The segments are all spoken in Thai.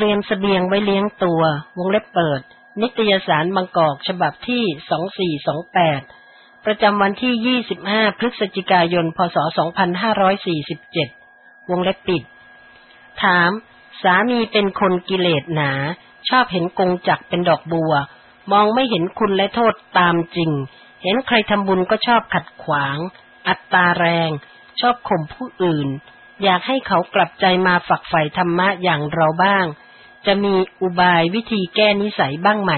เตรียมสเสบียงไว้เลี้ยงตัว วงเล็บเปิด นิตยสารบางกอกฉบับที่ 2428 ประจำวันที่ 25 พฤศจิกายน พศ 2547 วงเล็บปิด ถาม สามีเป็นคนกิเลสหนา ชอบเห็นกงจักเป็นดอกบัว มองไม่เห็นคุณและโทษตามจริง เห็นใครทำบุญก็ชอบขัดขวาง อัตตาแรง ชอบข่มผู้อื่นอยากให้เขากลับใจมาฝักใฝ่ธรรมะอย่างเราบ้าง จะมีอุบายวิธีแก้นิสัยบ้างไหม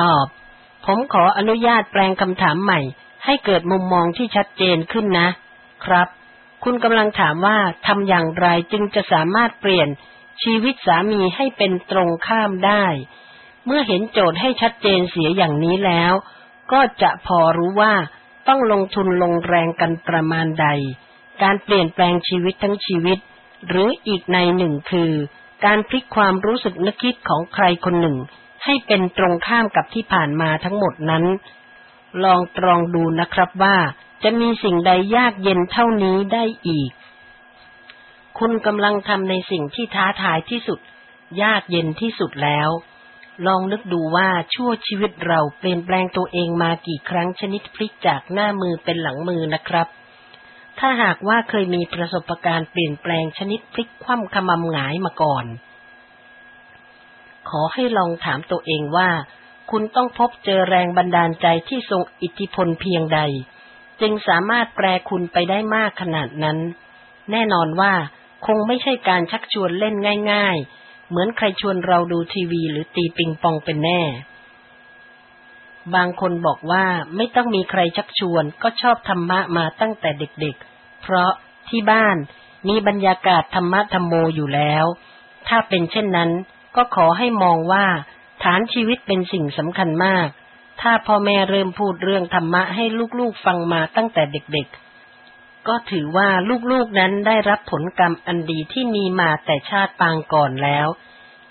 ตอบ ผมขออนุญาตแปลงคำถามใหม่ ให้เกิดมุมมองที่ชัดเจนขึ้นนะ ครับ คุณกำลังถามว่าทำอย่างไรจึงจะสามารถเปลี่ยนชีวิตสามีให้เป็นตรงข้ามได้ เมื่อเห็นโจทย์ให้ชัดเจนเสียอย่างนี้แล้ว ก็จะพอรู้ว่าต้องลงทุนลงแรงกันประมาณใด การเปลี่ยนแปลงชีวิตทั้งชีวิต หรืออีกในหนึ่งคือ การพลิกความรู้สึกนึกคิดของใครคนหนึ่ง ให้เป็นตรงข้ามกับที่ผ่านมาทั้งหมดนั้น ลองตรองดูนะครับว่าจะมีสิ่งใดยากเย็นเท่านี้ได้อีก คุณกำลังทำในสิ่งที่ท้าทายที่สุด ยากเย็นที่สุดแล้ว ลองนึกดูว่าชั่วชีวิตเราเปลี่ยนแปลงตัวเองมากี่ครั้งชนิดพลิกจากหน้ามือเป็นหลังมือนะครับ ถ้าหากว่าเคยมีประสบการณ์เปลี่ยนแปลงชนิดพลิกคว่ำขมำหงายมาก่อน ขอให้ลองถามตัวเองว่า คุณต้องพบเจอแรงบันดาลใจที่ทรงอิทธิพลเพียงใด จึงสามารถแปลคุณไปได้มากขนาดนั้น แน่นอนว่าคงไม่ใช่การชักชวนเล่นง่าย ๆ เหมือนใครชวนเราดูทีวีหรือตีปิงปองเป็นแน่ บางคนบอกว่าไม่ต้องมีใครชักชวนก็ชอบธรรมะมาตั้งแต่เด็กๆ เพราะที่บ้านมีบรรยากาศธรรมะธรรมโมอยู่แล้ว ถ้าเป็นเช่นนั้น ก็ขอให้มองว่า ฐานชีวิตเป็นสิ่งสำคัญมาก ถ้าพ่อแม่เริ่มพูดเรื่องธรรมะให้ลูกๆฟังมาตั้งแต่เด็กๆ ก็ถือว่าลูกๆนั้นได้รับผลกรรมอันดีที่มีมาแต่ชาติปางก่อนแล้ว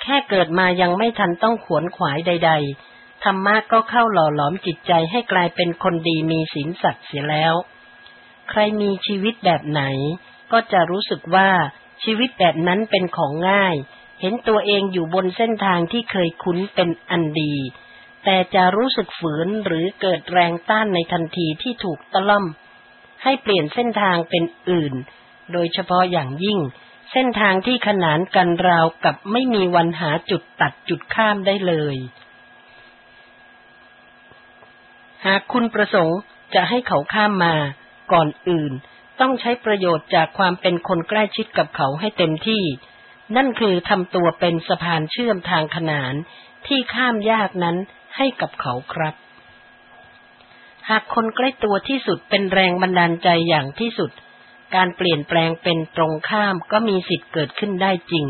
แค่เกิดมายังไม่ทันต้องขวนขวายใด ๆ ธรรมะก็เข้าหล่อหลอมจิตใจให้กลายเป็นคนดีมีศีลสัตว์เสียแล้ว ใครมีชีวิตแบบไหน ก็จะรู้สึกว่าชีวิตแบบนั้นเป็นของง่าย เห็นตัวเองอยู่บนเส้นทางที่เคยคุ้นเป็นอันดี แต่จะรู้สึกฝืนหรือเกิดแรงต้านในทันทีที่ถูกตะล่อม ให้เปลี่ยนเส้นทางเป็นอื่น โดยเฉพาะอย่างยิ่งเส้นทางที่ขนานกันราวกับไม่มีวันหาจุดตัดจุดข้ามได้เลย หากคุณประสงค์จะให้เขาข้ามมา ก่อนอื่น ต้องใช้ประโยชน์จากความเป็นคนใกล้ชิดกับเขาให้เต็มที่ นั่นคือทำตัวเป็นสะพานเชื่อมทางขนานที่ข้ามยากนั้นให้กับเขาครับ หากคนใกล้ตัวที่สุดเป็นแรงบันดาลใจอย่างที่สุด การเปลี่ยนแปลงเป็นตรงข้ามก็มีสิทธิ์เกิดขึ้นได้จริง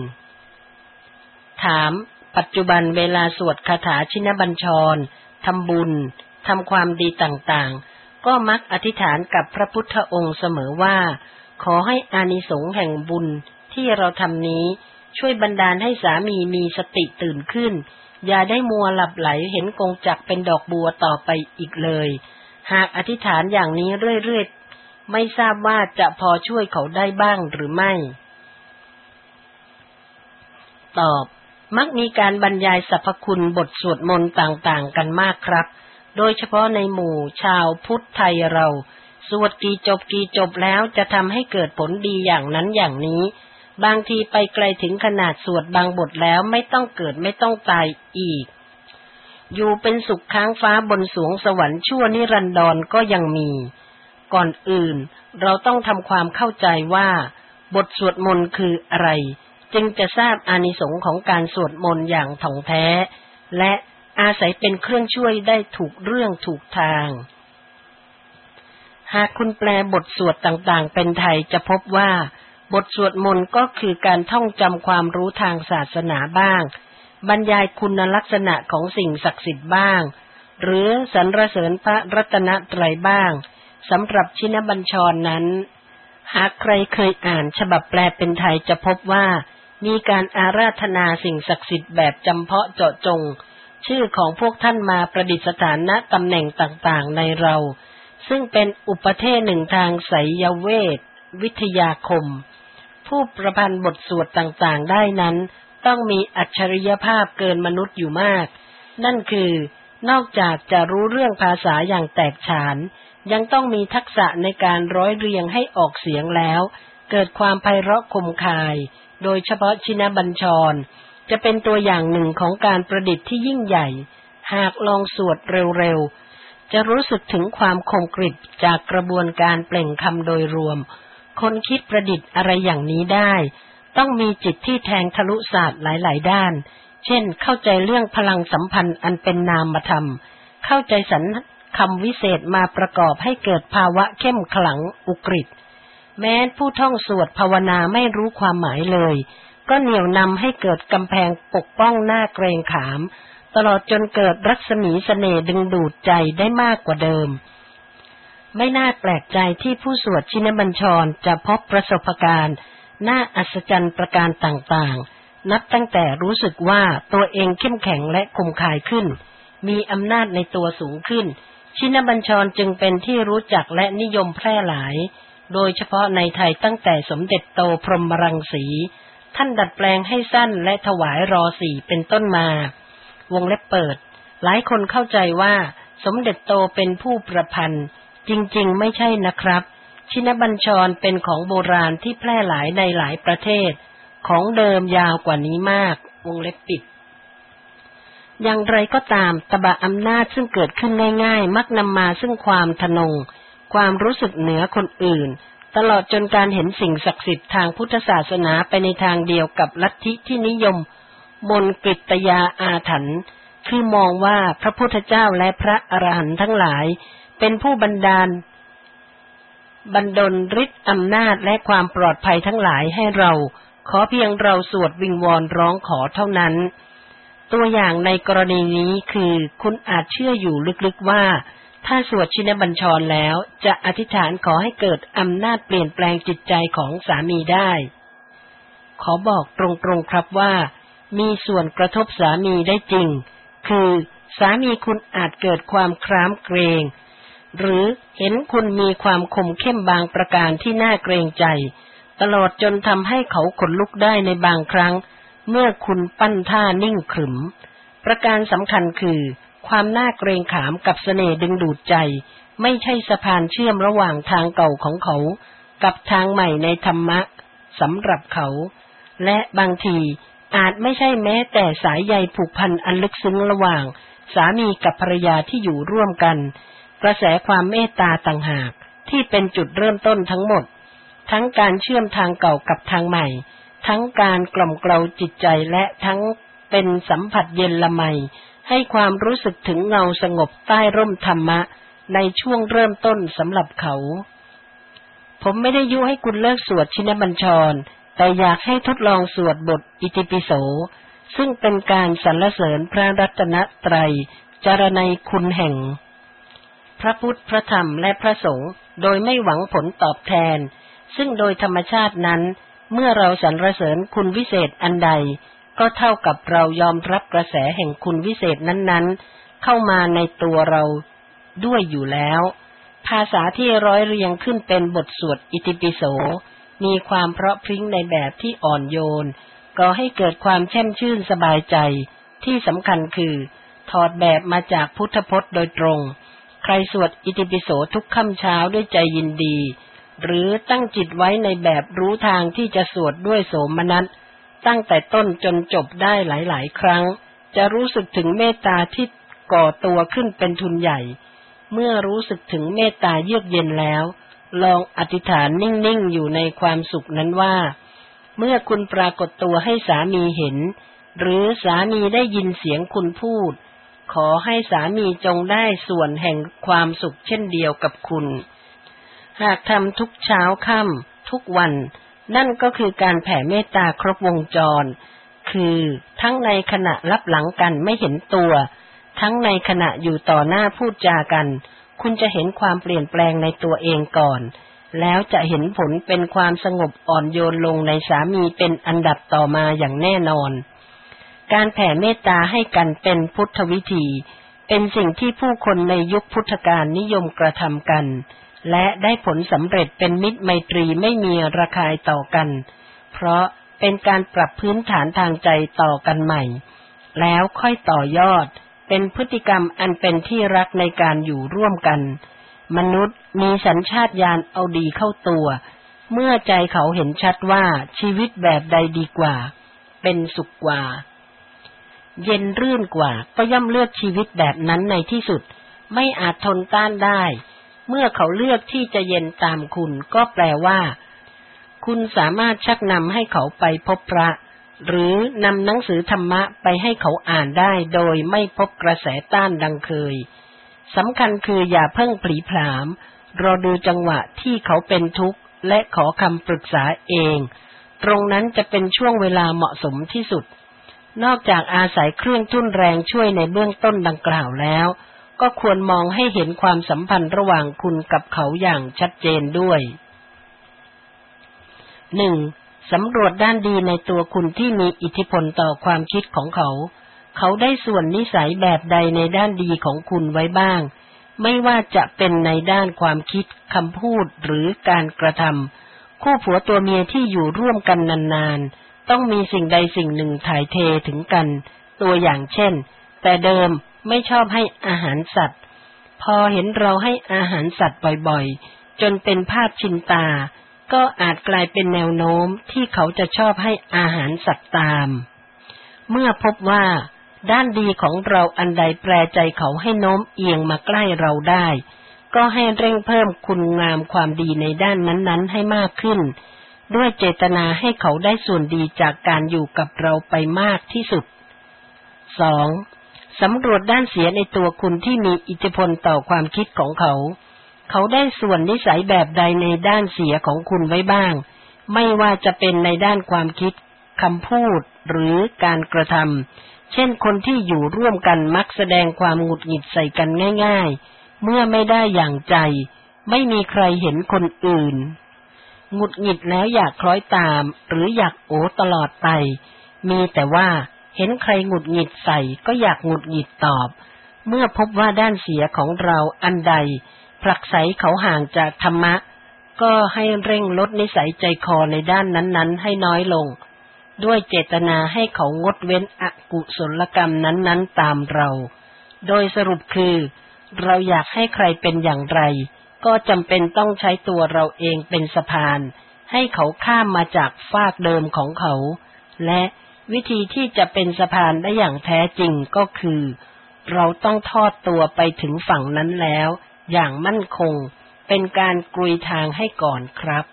ถาม ปัจจุบันเวลาสวดคาถาชินบัญชรทำบุญ ทำความดีต่างๆ ก็มักอธิษฐานกับพระพุทธองค์เสมอว่า ขอให้อานิสงส์แห่งบุญที่เราทำนี้ช่วยบันดาลให้สามีมีสติตื่นขึ้น อย่าได้มัวหลับไหลเห็นกงจักเป็นดอกบัวต่อไปอีกเลย หากอธิษฐานอย่างนี้เรื่อยๆ ไม่ทราบว่าจะพอช่วยเขาได้บ้างหรือไม่ ตอบ มักมีการบรรยายสรรพคุณบทสวดมนต์ต่างๆ กันมากครับ โดยเฉพาะในหมู่ชาวพุทธไทยเรา สวดกี่จบกี่จบแล้วจะทำให้เกิดผลดีอย่างนั้นอย่างนี้ บางทีไปไกลถึงขนาดสวดบางบทแล้วไม่ต้องเกิดไม่ต้องตายอีก อยู่เป็นสุขค้างฟ้าบนสวงสวรรค์ชั่วนิรันดรก็ยังมี ก่อนอื่นเราต้องทำความเข้าใจว่า บทสวดมนต์คืออะไร จึงจะทราบอานิสงค์ของการสวดมนต์อย่างถ่องแท้ และ อาศัยเป็นเครื่องช่วยได้ถูกเรื่องถูกทาง หากคุณแปลบทสวดต่างๆ เป็นไทยจะพบว่า บทสวดมนต์ก็คือการท่องจำความรู้ทางศาสนาบ้าง บรรยายคุณลักษณะของสิ่งศักดิ์สิทธิ์บ้าง หรือสรรเสริญพระรัตนตรัยบ้างสำหรับชินบัญชรนนั้น หากใครเคยอ่านฉบับแปลเป็นไทยจะพบว่า มีการอาราธนาสิ่งศักดิ์สิทธิ์แบบจำเพาะเจาะจง ชื่อของพวกท่านมาประดิษฐานณตำแหน่งต่างๆในเรา ซึ่งเป็นอุปเทศหนึ่งทางไสยเวท วิทยาคม ผู้ประพันธ์บทสวดต่างๆได้นั้น ต้องมีอัจฉริยภาพเกินมนุษย์อยู่มาก นั่นคือนอกจากจะรู้เรื่องภาษาอย่างแตกฉาน ยังต้องมีทักษะในการร้อยเรียงให้ออกเสียงแล้ว เกิดความไพเราะคมคาย โดยเฉพาะชินบัญชร จะเป็นตัวอย่างหนึ่งของการประดิษฐ์ที่ยิ่งใหญ่ หากลองสวดเร็วๆ จะรู้สึกถึงความคมกริบจากกระบวนการเปล่งคำโดยรวม คนคิดประดิษฐ์อะไรอย่างนี้ได้ ต้องมีจิตที่แทงทะลุศาสตร์หลายๆ ด้าน เช่น เข้าใจเรื่องพลังสัมพันธ์อันเป็นนามธรรม เข้าใจสรรคำวิเศษมาประกอบให้เกิดภาวะเข้มขลังอุกฤษแม้ผู้ท่องสวดภาวนาไม่รู้ความหมายเลย ก็เหนี่ยวนำให้เกิดกำแพงปกป้องหน้าเกรงขาม ตลอดจนเกิดรัศมีสเสน่ห์ดึงดูดใจได้มากกว่าเดิม ไม่น่าแปลกใจที่ผู้สวดชินบัญชรจะพบประสบการณ์น่าอัศจรรย์ประการต่างๆ นับตั้งแต่รู้สึกว่าตัวเองเข้มแข็งและคมคายขึ้น มีอำนาจในตัวสูงขึ้น ชินบัญชรจึงเป็นที่รู้จักและนิยมแพร่หลาย โดยเฉพาะในไทยตั้งแต่สมเด็จโตพรหมรังสี ท่านดัดแปลงให้สั้นและถวายรอสี่เป็นต้นมา วงเล็บเปิด หลายคนเข้าใจว่าสมเด็จโตเป็นผู้ประพันธ์ จริงๆ ไม่ใช่นะครับ ชินบัญชรเป็นของโบราณที่แพร่หลายในหลายประเทศ ของเดิมยาวกว่านี้มาก วงเล็บปิด อย่างไรก็ตามตบะอำนาจซึ่งเกิดขึ้นง่ายๆ มักนำมาซึ่งความทนง ความรู้สึกเหนือคนอื่น ตลอดจนการเห็นสิ่งศักดิ์สิทธิ์ทางพุทธศาสนาไปในทางเดียวกับลัทธิที่นิยม มนกฤตยาอาถรรพ์คือมองว่าพระพุทธเจ้าและพระอรหันต์ทั้งหลาย เป็นผู้บันดาล บันดลฤทธิ์อำนาจและความปลอดภัยทั้งหลายให้เรา ขอเพียงเราสวดวิงวอนร้องขอเท่านั้น ตัวอย่างในกรณีนี้คือคุณอาจเชื่ออยู่ลึกๆว่า ถ้าสวดชินบัญชรแล้ว จะอธิษฐานขอให้เกิดอำนาจเปลี่ยนแปลงจิตใจของสามีได้ ขอบอกตรงๆครับว่า มีส่วนกระทบสามีได้จริง คือสามีคุณอาจเกิดความคร้ามเกรง หรือเห็นคุณมีความคมเข้มบางประการที่น่าเกรงใจ ตลอดจนทำให้เขาขนลุกได้ในบางครั้ง เมื่อคุณปั้นท่านิ่งขรึม ประการสำคัญคือ ความน่าเกรงขามกับเสน่ห์ดึงดูดใจ ไม่ใช่สะพานเชื่อมระหว่างทางเก่าของเขา กับทางใหม่ในธรรมะสำหรับเขา และบางทีอาจไม่ใช่แม้แต่สายใยผูกพันอันลึกซึ้งระหว่าง สามีกับภรรยาที่อยู่ร่วมกัน กระแสความเมตตาต่างหากที่เป็นจุดเริ่มต้นทั้งหมด ทั้งการเชื่อมทางเก่ากับทางใหม่ ทั้งการกล่อมเกลาจิตใจและทั้งเป็นสัมผัสเย็นละไม ให้ความรู้สึกถึงเงาสงบใต้ร่มธรรมะ ในช่วงเริ่มต้นสำหรับเขา ผมไม่ได้ยุให้คุณเลิกสวดชินบัญชร แต่อยากให้ทดลองสวดบทอิติปิโส ซึ่งเป็นการสรรเสริญพระรัตนตรัยจารณัยคุณแห่ง พระพุทธพระธรรมและพระสงฆ์โดยไม่หวังผลตอบแทน ซึ่งโดยธรรมชาตินั้น เมื่อเราสรรเสริญคุณวิเศษอันใด ก็เท่ากับเรายอมรับกระแสแห่งคุณวิเศษนั้นๆ เข้ามาในตัวเราด้วยอยู่แล้ว ภาษาที่ร้อยเรียงขึ้นเป็นบทสวดอิติปิโส มีความเพราะพริ้งในแบบที่อ่อนโยนก็ให้เกิดความแช่มชื่นสบายใจ ที่สำคัญคือ ถอดแบบมาจากพุทธพจน์โดยตรง ใครสวดอิติปิโสทุกค่ำเช้าด้วยใจยินดี หรือตั้งจิตไว้ในแบบรู้ทางที่จะสวดด้วยโสมนัส ตั้งแต่ต้นจนจบได้หลาย ๆ ครั้ง จะรู้สึกถึงเมตตาที่ก่อตัวขึ้นเป็นทุนใหญ่ เมื่อรู้สึกถึงเมตตาเยือกเย็นแล้ว ลองอธิษฐานนิ่ง ๆ อยู่ในความสุขนั้นว่า เมื่อคุณปรากฏตัวให้สามีเห็น หรือสามีได้ยินเสียงคุณพูด ขอให้สามีจงได้ส่วนแห่งความสุขเช่นเดียวกับคุณ หากทำทุกเช้าค่ำทุกวัน นั่นก็คือการแผ่เมตตาครบวงจร คือทั้งในขณะรับหลังกันไม่เห็นตัว ทั้งในขณะอยู่ต่อหน้าพูดจากัน คุณจะเห็นความเปลี่ยนแปลงในตัวเองก่อน แล้วจะเห็นผลเป็นความสงบอ่อนโยนลงในสามีเป็นอันดับต่อมาอย่างแน่นอน การแผ่เมตตาให้กันเป็นพุทธวิธี เป็นสิ่งที่ผู้คนในยุคพุทธกาลนิยมกระทำกัน และได้ผลสำเร็จเป็นมิตรไมตรีไม่มีระคายต่อกัน เพราะเป็นการปรับพื้นฐานทางใจต่อกันใหม่ แล้วค่อยต่อยอด เป็นพฤติกรรมอันเป็นที่รักในการอยู่ร่วมกัน มนุษย์มีสัญชาตญาณเอาดีเข้าตัว เมื่อใจเขาเห็นชัดว่าชีวิตแบบใดดีกว่า เป็นสุขกว่า เย็นรื่นกว่าก็ย่อมเลือกชีวิตแบบนั้นในที่สุด ไม่อาจทนต้านได้ เมื่อเขาเลือกที่จะเย็นตามคุณก็แปลว่า คุณสามารถชักนำให้เขาไปพบพระ หรือนำหนังสือธรรมะไปให้เขาอ่านได้โดยไม่พบกระแสต้านดังเคยสำคัญคืออย่าเพิ่งปลีผลามรอดูจังหวะที่เขาเป็นทุกข์และขอคำปรึกษาเอง ตรงนั้นจะเป็นช่วงเวลาเหมาะสมที่สุด นอกจากอาศัยเครื่องทุ่นแรงช่วยในเบื้องต้นดังกล่าวแล้ว ก็ควรมองให้เห็นความสัมพันธ์ระหว่างคุณกับเขาอย่างชัดเจนด้วยหนึ่งสำรวจด้านดีในตัวคุณที่มีอิทธิพลต่อความคิดของเขา เขาได้ส่วนนิสัยแบบใดในด้านดีของคุณไว้บ้าง ไม่ว่าจะเป็นในด้านความคิดคำพูดหรือการกระทำคู่ผัวตัวเมียที่อยู่ร่วมกันนานๆ ต้องมีสิ่งใดสิ่งหนึ่งถ่ายเทถึงกัน ตัวอย่างเช่น แต่เดิม ไม่ชอบให้อาหารสัตว์ พอเห็นเราให้อาหารสัตว์บ่อยๆ จนเป็นภาพชินตา ก็อาจกลายเป็นแนวโน้มที่เขาจะชอบให้อาหารสัตว์ตาม เมื่อพบว่า ด้านดีของเราอันใดแปรใจเขาให้โน้มเอียงมาใกล้เราได้ ก็ให้เร่งเพิ่มคุณงามความดีในด้านนั้นๆ ให้มากขึ้น ด้วยเจตนาให้เขาได้ส่วนดีจากการอยู่กับเราไปมากที่สุด 2. สำรวจด้านเสียในตัวคุณที่มีอิทธิพลต่อความคิดของเขา เขาได้ส่วนนิสัยแบบใดในด้านเสียของคุณไว้บ้าง ไม่ว่าจะเป็นในด้านความคิดคำพูดหรือการกระทำเช่นคนที่อยู่ร่วมกันมักแสดงความหงุดหงิดใส่กันง่าย ๆ เมื่อไม่ได้อย่างใจ ไม่มีใครเห็นคนอื่นหงุดหงิดแล้วอยากคล้อยตาม หรืออยากโอตลอดไป มีแต่ว่า เห็นใครหงุดหงิดใส่ก็อยากหงุดหงิดตอบ เมื่อพบว่าด้านเสียของเราอันใด ผลักไสเขาห่างจากธรรมะ ก็ให้เร่งลดนิสัยใจคอในด้านนั้นๆ ให้น้อยลง ด้วยเจตนาให้เขางดเว้นอกุศลกรรมนั้นๆตามเรา โดยสรุปคือ เราอยากให้ใครเป็นอย่างไร ก็จำเป็นต้องใช้ตัวเราเองเป็นสะพาน ให้เขาข้ามมาจากฟากเดิมของเขา และ วิธีที่จะเป็นสะพานได้อย่างแท้จริงก็คือ เราต้องทอดตัวไปถึงฝั่งนั้นแล้ว อย่างมั่นคง เป็นการกรุยทางให้ก่อนครับ